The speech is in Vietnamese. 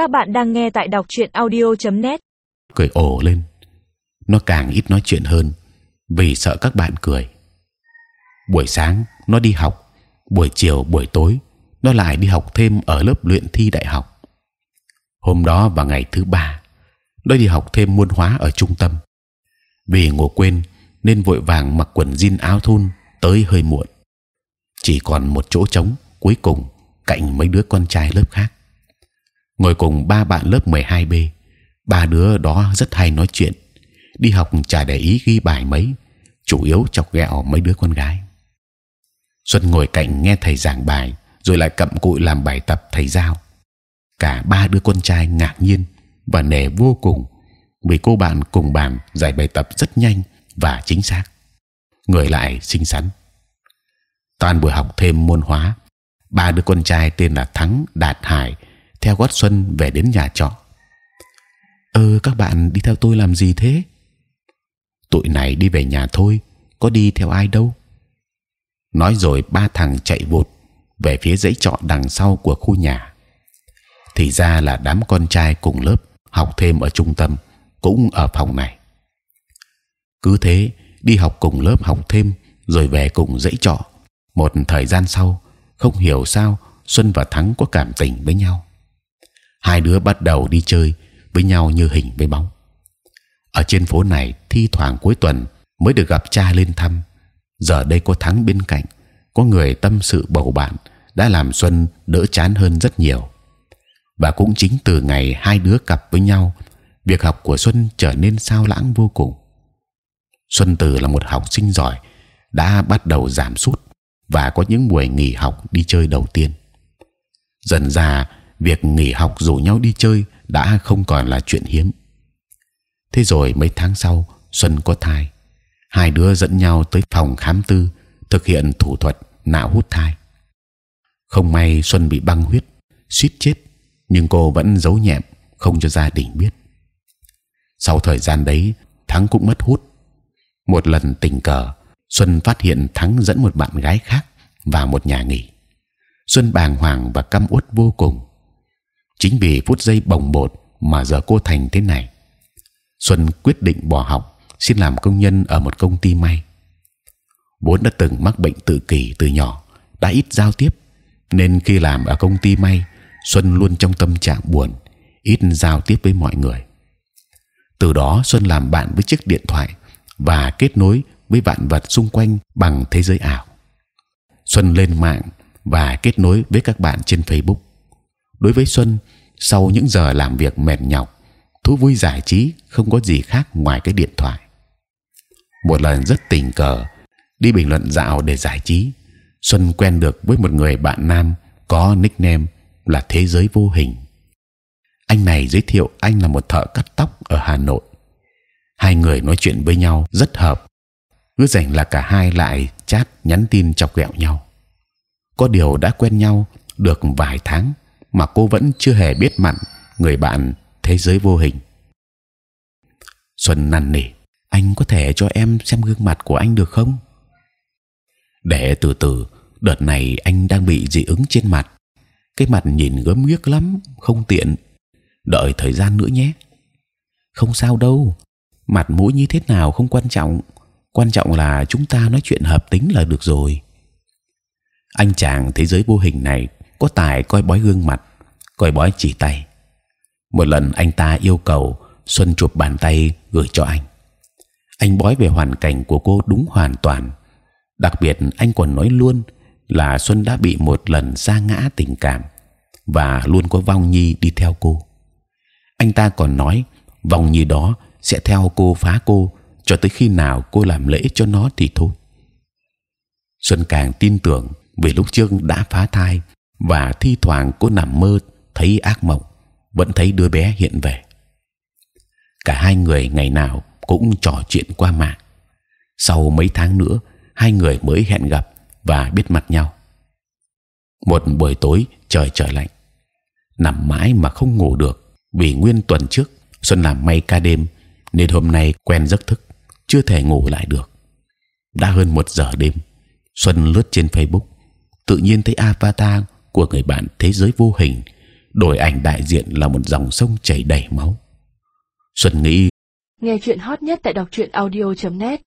Các bạn đang nghe tại đọc truyện audio.net. cười ồ lên. Nó càng ít nói chuyện hơn vì sợ các bạn cười. Buổi sáng nó đi học, buổi chiều buổi tối nó lại đi học thêm ở lớp luyện thi đại học. Hôm đó và ngày thứ ba, nó đi học thêm môn hóa ở trung tâm. Vì ngủ quên nên vội vàng mặc quần jean áo thun tới hơi muộn. Chỉ còn một chỗ trống cuối cùng cạnh mấy đứa con trai lớp khác. Ngồi cùng ba bạn lớp 12 b, ba đứa đó rất hay nói chuyện. Đi học chả để ý ghi bài mấy, chủ yếu chọc ghẹo mấy đứa con gái. Xuân ngồi cạnh nghe thầy giảng bài, rồi lại cặm cụi làm bài tập thầy giao. Cả ba đứa con trai ngạc nhiên và nể vô cùng vì cô bạn cùng bàn giải bài tập rất nhanh và chính xác. Người lại xinh xắn. Toàn buổi học thêm môn hóa, ba đứa con trai tên là Thắng, Đạt, Hải theo quát Xuân về đến nhà trọ. ơ các bạn đi theo tôi làm gì thế? Tụi này đi về nhà thôi, có đi theo ai đâu. Nói rồi ba thằng chạy vụt về phía dãy trọ đằng sau của khu nhà. Thì ra là đám con trai cùng lớp học thêm ở trung tâm cũng ở phòng này. Cứ thế đi học cùng lớp học thêm rồi về cùng dãy trọ. Một thời gian sau, không hiểu sao Xuân và Thắng có cảm tình với nhau. Hai đứa bắt đầu đi chơi với nhau như hình với bóng. Ở trên phố này thi thoảng cuối tuần mới được gặp cha lên thăm. Giờ đây có Thắng bên cạnh, có người tâm sự bầu bạn đã làm Xuân đỡ chán hơn rất nhiều. Và cũng chính từ ngày hai đứa cặp với nhau, việc học của Xuân trở nên sao lãng vô cùng. Xuân từ là một học sinh giỏi đã bắt đầu giảm sút và có những buổi nghỉ học đi chơi đầu tiên. Dần ra việc nghỉ học rủ nhau đi chơi đã không còn là chuyện hiếm. Thế rồi mấy tháng sau Xuân có thai, hai đứa dẫn nhau tới phòng khám tư thực hiện thủ thuật nạo hút thai. Không may Xuân bị băng huyết, suýt chết, nhưng cô vẫn giấu nhẹm không cho gia đình biết. Sau thời gian đấy, Thắng cũng mất hút. Một lần tình cờ, Xuân phát hiện Thắng dẫn một bạn gái khác vào một nhà nghỉ. Xuân bàng hoàng và căm uất vô cùng. Chính vì phút giây bồng bột mà giờ cô thành thế này. Xuân quyết định bỏ học, xin làm công nhân ở một công ty may. vốn đã từng mắc bệnh tự kỷ từ nhỏ, đã ít giao tiếp, nên khi làm ở công ty may, Xuân luôn trong tâm trạng buồn, ít giao tiếp với mọi người. Từ đó Xuân làm bạn với chiếc điện thoại và kết nối với vạn vật xung quanh bằng thế giới ảo. Xuân lên mạng và kết nối với các bạn trên Facebook. Đối với Xuân, sau những giờ làm việc mệt nhọc, thú vui giải trí không có gì khác ngoài cái điện thoại. Một lần rất tình cờ đi bình luận dạo để giải trí, Xuân quen được với một người bạn nam có nickname là thế giới vô hình. Anh này giới thiệu anh là một thợ cắt tóc ở Hà Nội. Hai người nói chuyện với nhau rất hợp. Cứ rảnh là cả hai lại chat nhắn tin chọc ghẹo nhau. Có điều đã quen nhau được vài tháng mà cô vẫn chưa hề biết mặn người bạn thế giới vô hình. Xuân năn nỉ, anh có thể cho em xem gương mặt của anh được không? Để từ từ, đợt này anh đang bị dị ứng trên mặt, cái mặt nhìn gớm ghiếc lắm, không tiện. Đợi thời gian nữa nhé. Không sao đâu, mặt mũi như thế nào không quan trọng, quan trọng là chúng ta nói chuyện hợp tính là được rồi. Anh chàng thế giới vô hình này có tài coi bói gương mặt, coi bói chỉ tay. Một lần anh ta yêu cầu Xuân chụp bàn tay gửi cho anh. Anh bói về hoàn cảnh của cô đúng hoàn toàn. Đặc biệt anh còn nói luôn là Xuân đã bị một lần sa ngã tình cảm và luôn có vong nhi đi theo cô. Anh ta còn nói vong nhi đó sẽ theo cô phá cô cho tới khi nào cô làm lễ cho nó thì thôi. Xuân càng tin tưởng vì lúc trước đã phá thai và thi thoảng cô nằm mơ thấy ác mộng vẫn thấy đứa bé hiện về. Cả hai người ngày nào cũng trò chuyện qua mạng. Sau mấy tháng nữa, hai người mới hẹn gặp và biết mặt nhau. Một buổi tối trời trời lạnh, nằm mãi mà không ngủ được vì nguyên tuần trước Xuân làm may ca đêm nên hôm nay quen giấc thức chưa thể ngủ lại được. đã hơn một giờ đêm, Xuân lướt trên Facebook, tự nhiên thấy avatar của người bạn thế giới vô hình, đổi ảnh đại diện là một dòng sông chảy đầy máu. Xuân nghĩ Nghe chuyện hot nhất tại đọc truyện audio.net